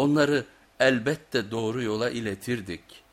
onları elbette doğru yola iletirdik.''